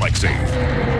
Galaxy.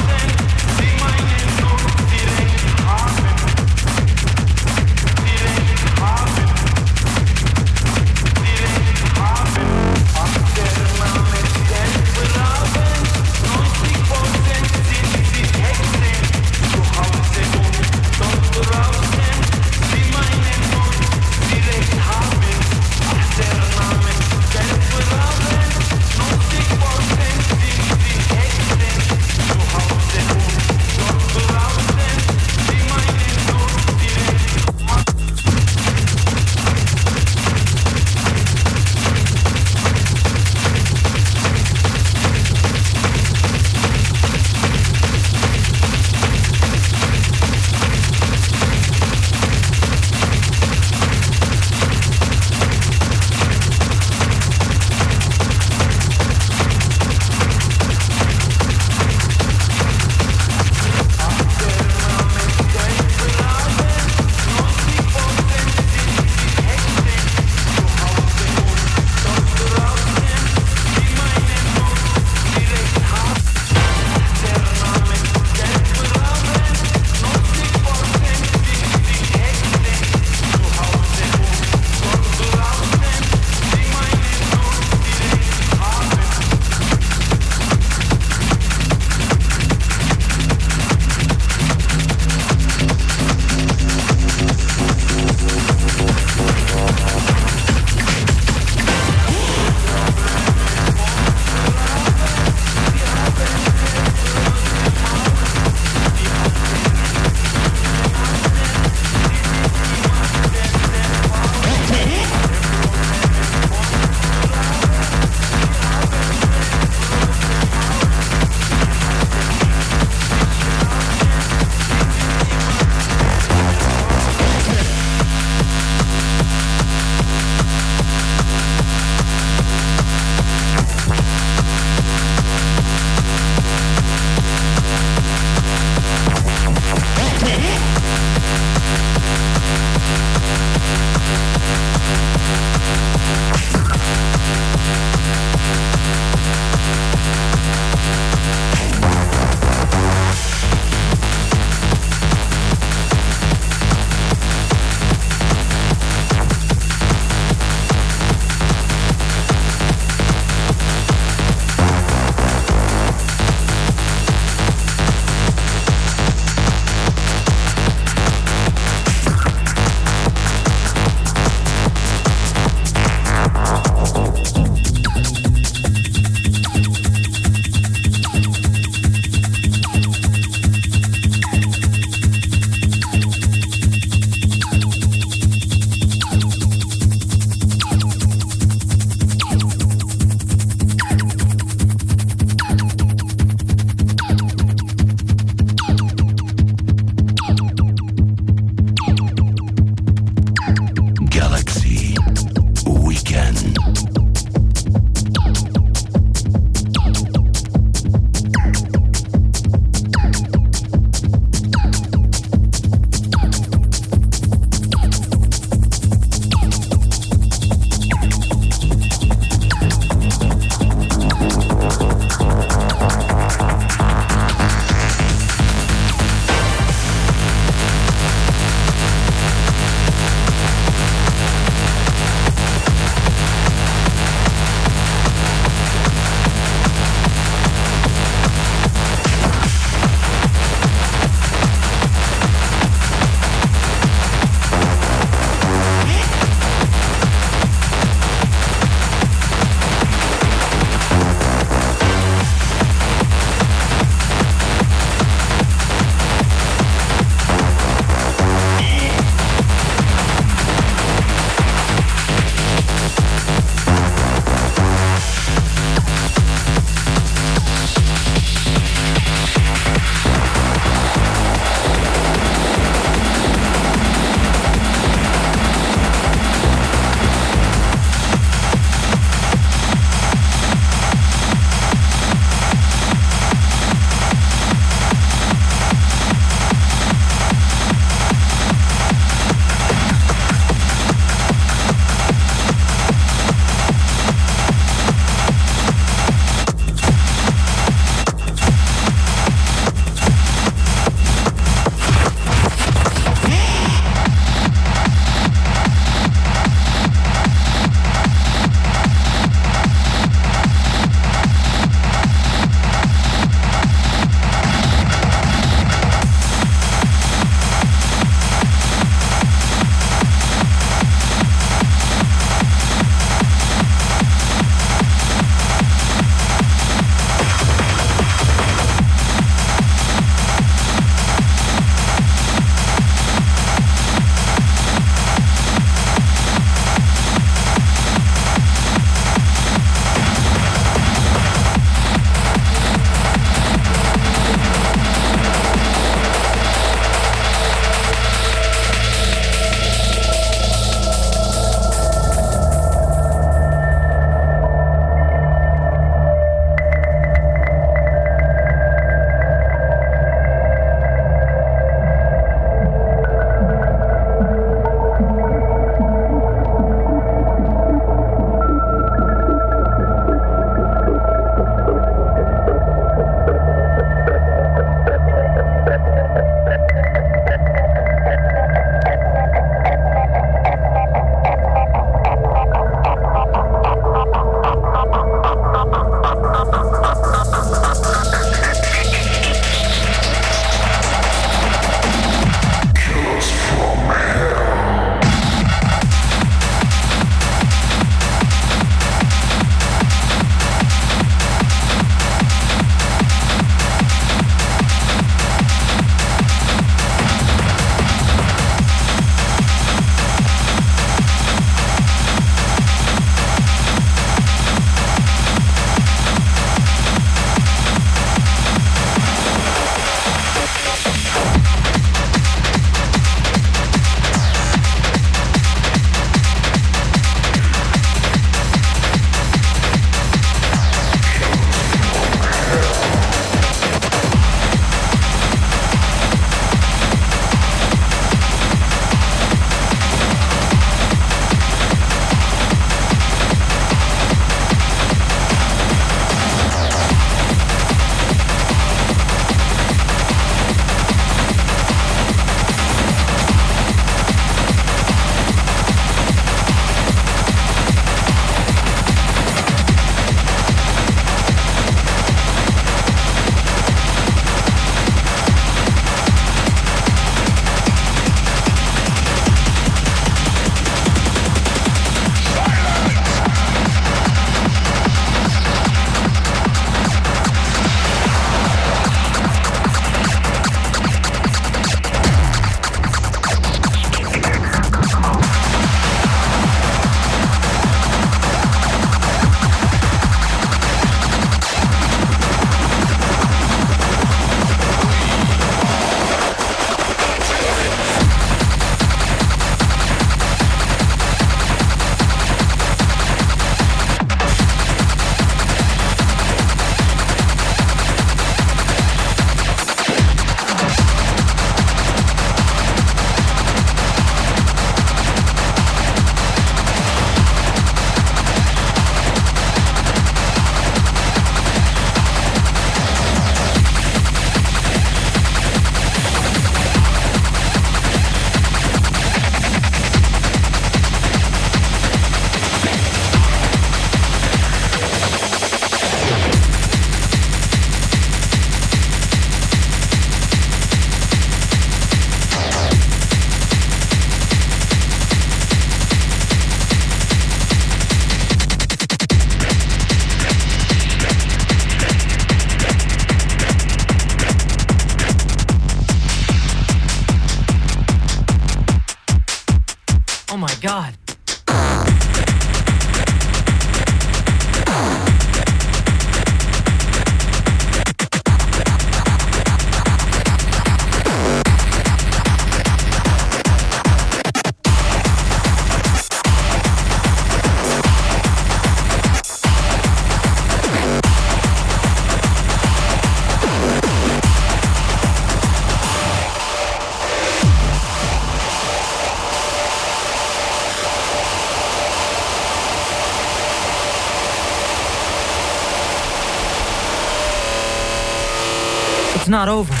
Not over.